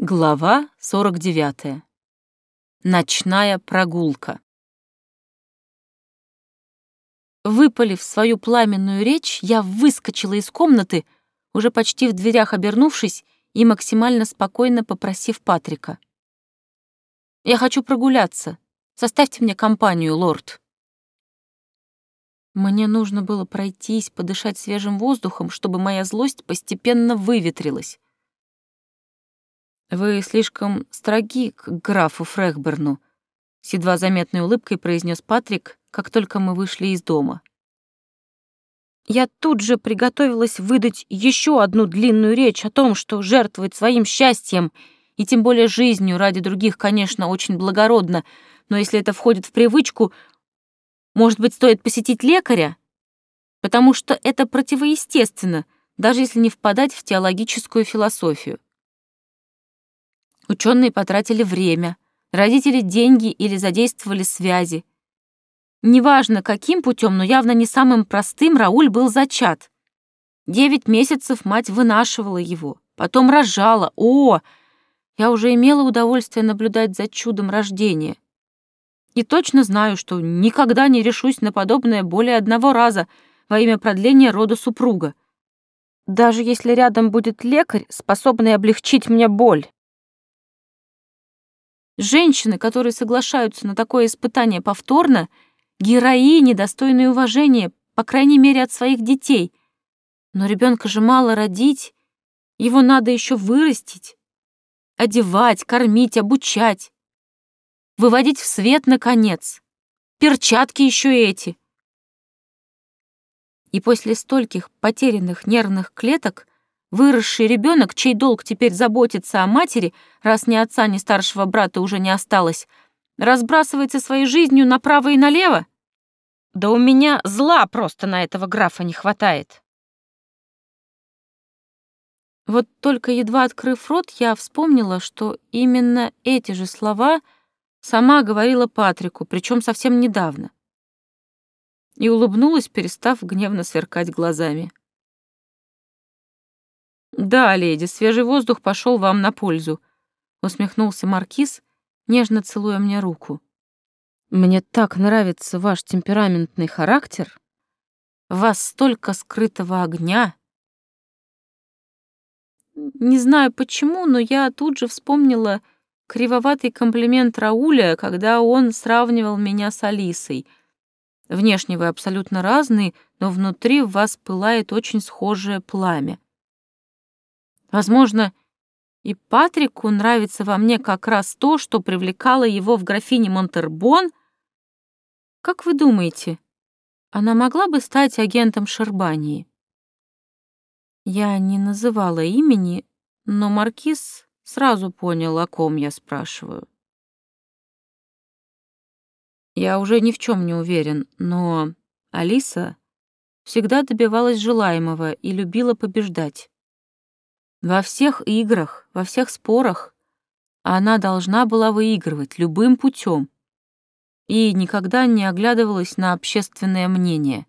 Глава 49. Ночная прогулка. Выпалив свою пламенную речь, я выскочила из комнаты, уже почти в дверях обернувшись и максимально спокойно попросив Патрика. «Я хочу прогуляться. Составьте мне компанию, лорд». Мне нужно было пройтись, подышать свежим воздухом, чтобы моя злость постепенно выветрилась. «Вы слишком строги к графу Фрехберну», — с едва заметной улыбкой произнес Патрик, как только мы вышли из дома. Я тут же приготовилась выдать еще одну длинную речь о том, что жертвовать своим счастьем и тем более жизнью ради других, конечно, очень благородно, но если это входит в привычку, может быть, стоит посетить лекаря? Потому что это противоестественно, даже если не впадать в теологическую философию. Ученые потратили время, родители — деньги или задействовали связи. Неважно, каким путем, но явно не самым простым Рауль был зачат. Девять месяцев мать вынашивала его, потом рожала. О, я уже имела удовольствие наблюдать за чудом рождения. И точно знаю, что никогда не решусь на подобное более одного раза во имя продления рода супруга. Даже если рядом будет лекарь, способный облегчить мне боль. Женщины, которые соглашаются на такое испытание повторно, героини, достойные уважения, по крайней мере, от своих детей. Но ребенка же мало родить, его надо еще вырастить, одевать, кормить, обучать, выводить в свет, наконец. Перчатки еще эти. И после стольких потерянных нервных клеток Выросший ребенок, чей долг теперь заботиться о матери, раз ни отца, ни старшего брата уже не осталось, разбрасывается своей жизнью направо и налево? Да у меня зла просто на этого графа не хватает. Вот только едва открыв рот, я вспомнила, что именно эти же слова сама говорила Патрику, причем совсем недавно. И улыбнулась, перестав гневно сверкать глазами. «Да, леди, свежий воздух пошел вам на пользу», — усмехнулся Маркиз, нежно целуя мне руку. «Мне так нравится ваш темпераментный характер. В вас столько скрытого огня». Не знаю почему, но я тут же вспомнила кривоватый комплимент Рауля, когда он сравнивал меня с Алисой. Внешне вы абсолютно разные, но внутри в вас пылает очень схожее пламя. Возможно, и Патрику нравится во мне как раз то, что привлекало его в графине Монтербон. Как вы думаете, она могла бы стать агентом Шербании? Я не называла имени, но Маркиз сразу понял, о ком я спрашиваю. Я уже ни в чем не уверен, но Алиса всегда добивалась желаемого и любила побеждать. Во всех играх, во всех спорах она должна была выигрывать любым путем и никогда не оглядывалась на общественное мнение.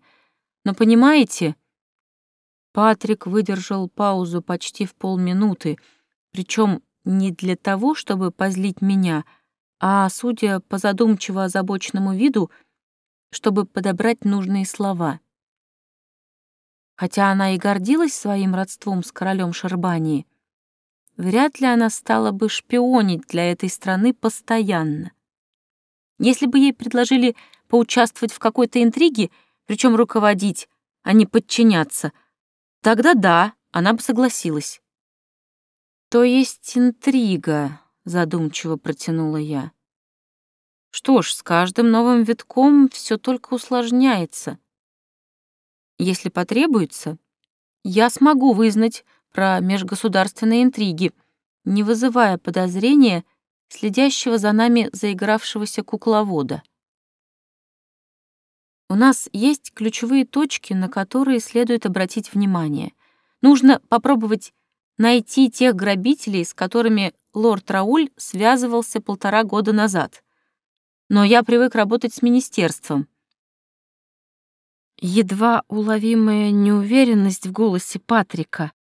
Но понимаете, Патрик выдержал паузу почти в полминуты, причем не для того, чтобы позлить меня, а, судя по задумчиво озабоченному виду, чтобы подобрать нужные слова. Хотя она и гордилась своим родством с королем Шарбании, вряд ли она стала бы шпионить для этой страны постоянно. Если бы ей предложили поучаствовать в какой-то интриге, причем руководить, а не подчиняться, тогда да, она бы согласилась. «То есть интрига», — задумчиво протянула я. «Что ж, с каждым новым витком все только усложняется. Если потребуется, я смогу вызнать про межгосударственные интриги, не вызывая подозрения следящего за нами заигравшегося кукловода. У нас есть ключевые точки, на которые следует обратить внимание. Нужно попробовать найти тех грабителей, с которыми лорд Рауль связывался полтора года назад. Но я привык работать с министерством — Едва уловимая неуверенность в голосе Патрика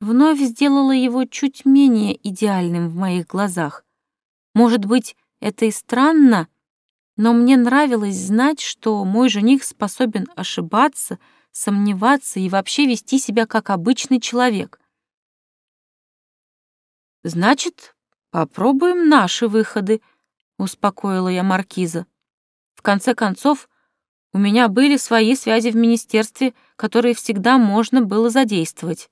вновь сделало его чуть менее идеальным в моих глазах. Может быть, это и странно, но мне нравилось знать, что мой жених способен ошибаться, сомневаться и вообще вести себя как обычный человек. «Значит, попробуем наши выходы», — успокоила я маркиза. «В конце концов, у меня были свои связи в министерстве, которые всегда можно было задействовать.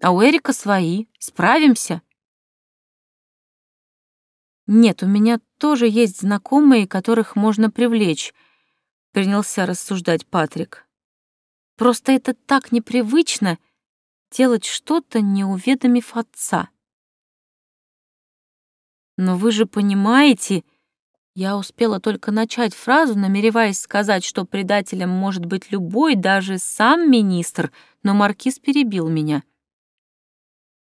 А у Эрика свои. Справимся?» «Нет, у меня тоже есть знакомые, которых можно привлечь», — принялся рассуждать Патрик. «Просто это так непривычно делать что-то, не уведомив отца». «Но вы же понимаете...» Я успела только начать фразу, намереваясь сказать, что предателем может быть любой, даже сам министр, но маркиз перебил меня.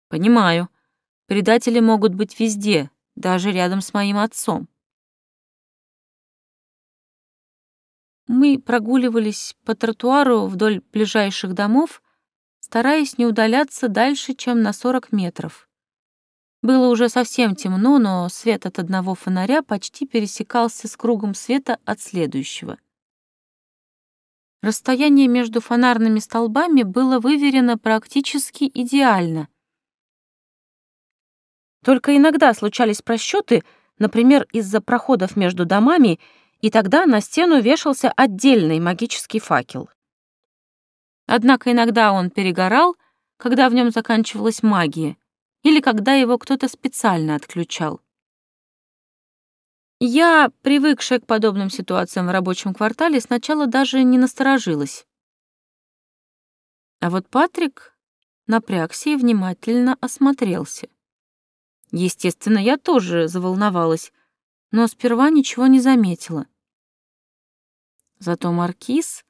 «Понимаю. Предатели могут быть везде, даже рядом с моим отцом. Мы прогуливались по тротуару вдоль ближайших домов, стараясь не удаляться дальше, чем на 40 метров. Было уже совсем темно, но свет от одного фонаря почти пересекался с кругом света от следующего. Расстояние между фонарными столбами было выверено практически идеально, только иногда случались просчеты, например, из-за проходов между домами, и тогда на стену вешался отдельный магический факел. Однако иногда он перегорал, когда в нем заканчивалась магия, или когда его кто-то специально отключал. Я, привыкшая к подобным ситуациям в рабочем квартале, сначала даже не насторожилась. А вот Патрик напрягся и внимательно осмотрелся. Естественно, я тоже заволновалась, но сперва ничего не заметила. Зато Маркиз,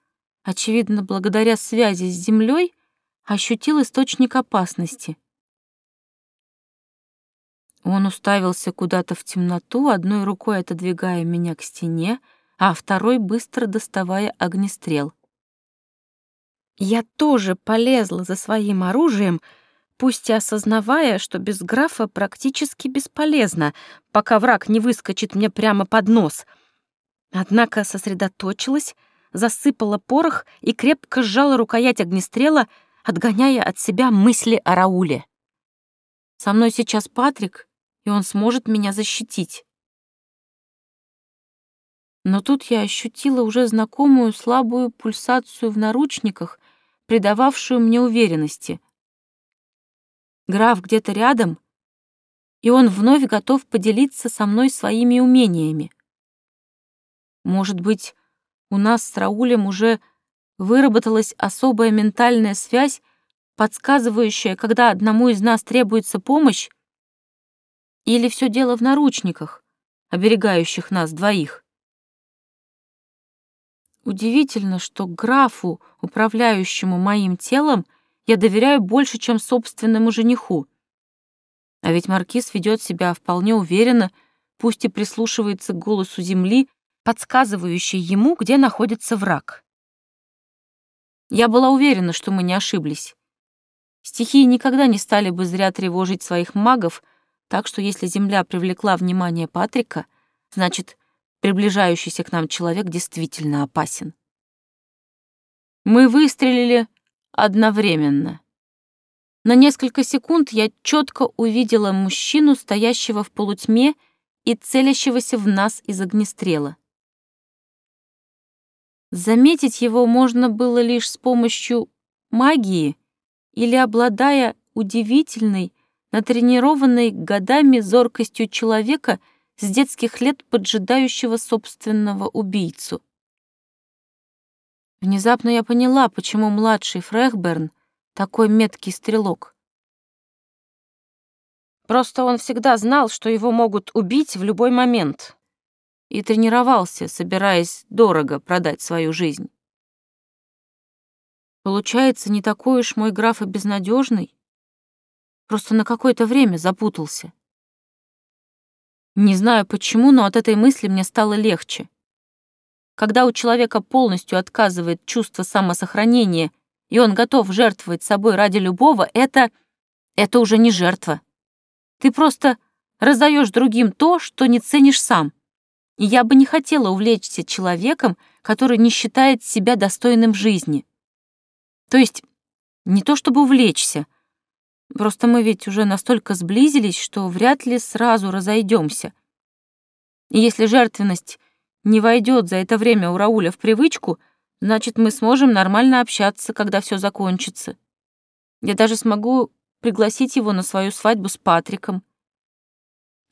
очевидно, благодаря связи с землей, ощутил источник опасности. Он уставился куда-то в темноту, одной рукой отодвигая меня к стене, а второй быстро доставая огнестрел. Я тоже полезла за своим оружием, пусть и осознавая, что без графа практически бесполезно, пока враг не выскочит мне прямо под нос. Однако сосредоточилась, засыпала порох и крепко сжала рукоять огнестрела, отгоняя от себя мысли о Рауле. Со мной сейчас Патрик, и он сможет меня защитить. Но тут я ощутила уже знакомую слабую пульсацию в наручниках, придававшую мне уверенности — Граф где-то рядом, и он вновь готов поделиться со мной своими умениями. Может быть, у нас с Раулем уже выработалась особая ментальная связь, подсказывающая, когда одному из нас требуется помощь? Или все дело в наручниках, оберегающих нас двоих? Удивительно, что графу, управляющему моим телом, я доверяю больше, чем собственному жениху. А ведь Маркиз ведет себя вполне уверенно, пусть и прислушивается к голосу земли, подсказывающей ему, где находится враг. Я была уверена, что мы не ошиблись. Стихии никогда не стали бы зря тревожить своих магов, так что если Земля привлекла внимание Патрика, значит, приближающийся к нам человек действительно опасен. Мы выстрелили одновременно. На несколько секунд я четко увидела мужчину, стоящего в полутьме и целящегося в нас из огнестрела. Заметить его можно было лишь с помощью магии или обладая удивительной, натренированной годами зоркостью человека с детских лет поджидающего собственного убийцу. Внезапно я поняла, почему младший Фрехберн такой меткий стрелок. Просто он всегда знал, что его могут убить в любой момент. И тренировался, собираясь дорого продать свою жизнь. Получается, не такой уж мой граф и безнадежный. Просто на какое-то время запутался. Не знаю почему, но от этой мысли мне стало легче. Когда у человека полностью отказывает чувство самосохранения, и он готов жертвовать собой ради любого, это Это уже не жертва. Ты просто раздаешь другим то, что не ценишь сам. И я бы не хотела увлечься человеком, который не считает себя достойным жизни. То есть не то чтобы увлечься, просто мы ведь уже настолько сблизились, что вряд ли сразу разойдемся. И если жертвенность не войдет за это время у Рауля в привычку, значит, мы сможем нормально общаться, когда все закончится. Я даже смогу пригласить его на свою свадьбу с Патриком.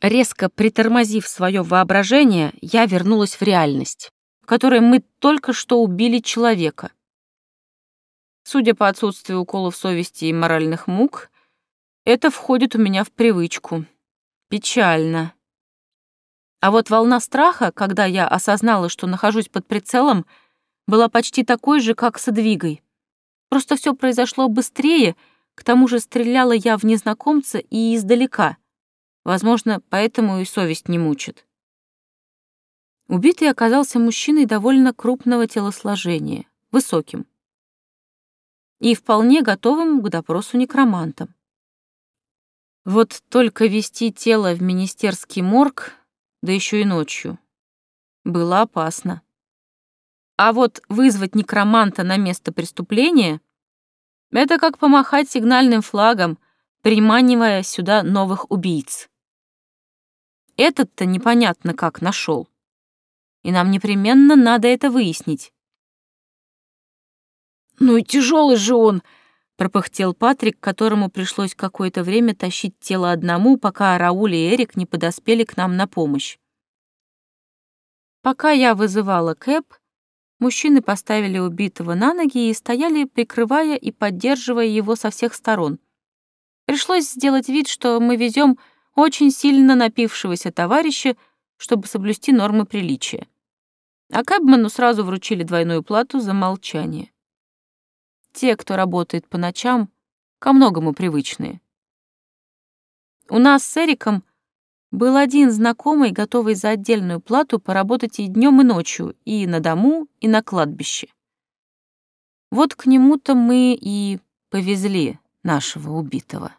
Резко притормозив свое воображение, я вернулась в реальность, в которой мы только что убили человека. Судя по отсутствию уколов совести и моральных мук, это входит у меня в привычку. Печально. А вот волна страха, когда я осознала, что нахожусь под прицелом, была почти такой же, как с Эдвигой. Просто все произошло быстрее, к тому же стреляла я в незнакомца и издалека. Возможно, поэтому и совесть не мучит. Убитый оказался мужчиной довольно крупного телосложения, высоким и вполне готовым к допросу некромантом. Вот только вести тело в министерский морг, да еще и ночью, было опасно. А вот вызвать некроманта на место преступления — это как помахать сигнальным флагом, приманивая сюда новых убийц. Этот-то непонятно как нашел. И нам непременно надо это выяснить. «Ну и тяжелый же он!» — пропыхтел Патрик, которому пришлось какое-то время тащить тело одному, пока Рауль и Эрик не подоспели к нам на помощь. Пока я вызывала Кэп, мужчины поставили убитого на ноги и стояли, прикрывая и поддерживая его со всех сторон. Пришлось сделать вид, что мы везем очень сильно напившегося товарища, чтобы соблюсти нормы приличия. А Кэбману сразу вручили двойную плату за молчание. Те, кто работает по ночам, ко многому привычные. У нас с Эриком был один знакомый, готовый за отдельную плату поработать и днем, и ночью, и на дому, и на кладбище. Вот к нему-то мы и повезли нашего убитого.